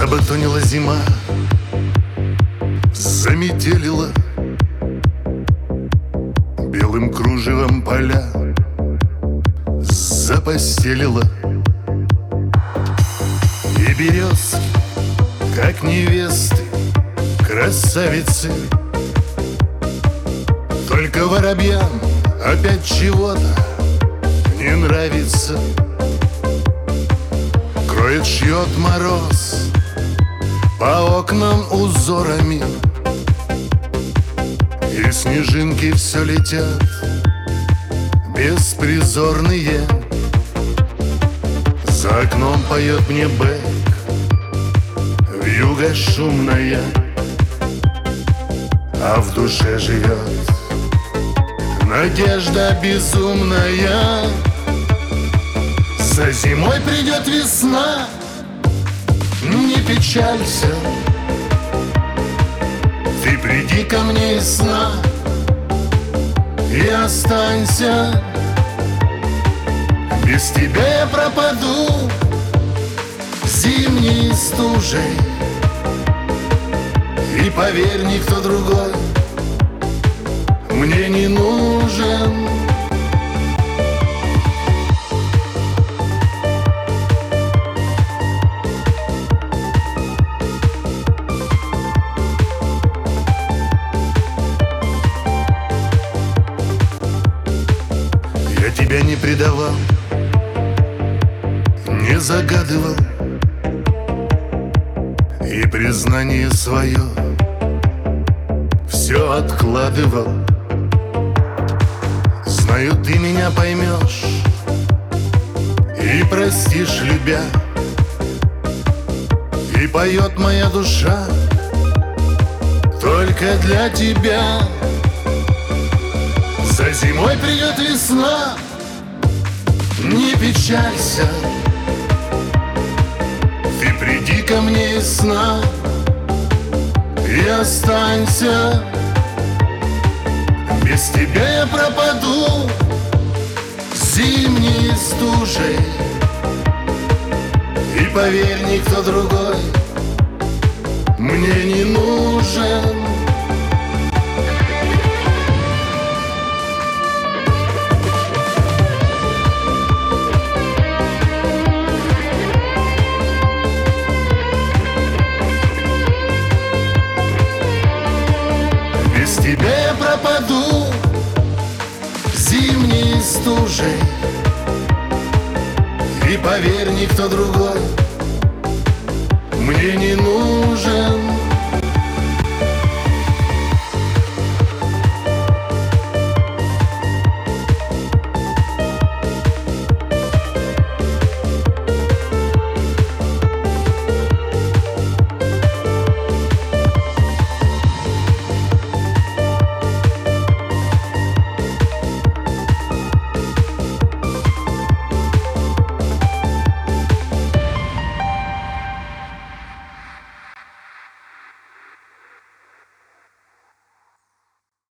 Забатонила зима Заметелила Белым кружевом поля Запостелила И березки, как невесты Красавицы. Только воробьям опять чего-то не нравится. Кроет, шьет мороз По окнам узорами И снежинки все летят Беспризорные За окном поет мне бэк Вьюга шумная А в душе живет Надежда безумная За зимой придет весна печалься. Ты приди ко мне из сна И останься. Без тебя я пропаду Зимней стужей. И поверь, никто другой мне не нужен предавал, не загадывал. И признание свое все откладывал. Знаю, ты меня поймешь И простишь, любя. И поет моя душа Только для тебя. За зимой придет весна Не печалься. Ты приди ко мне из сна И останься. Без тебя я пропаду Зимней стужей И поверь, никто другой Мне не нужен Без тебя я пропаду. Зимней стужей И поверь, никто другой Мне не нужен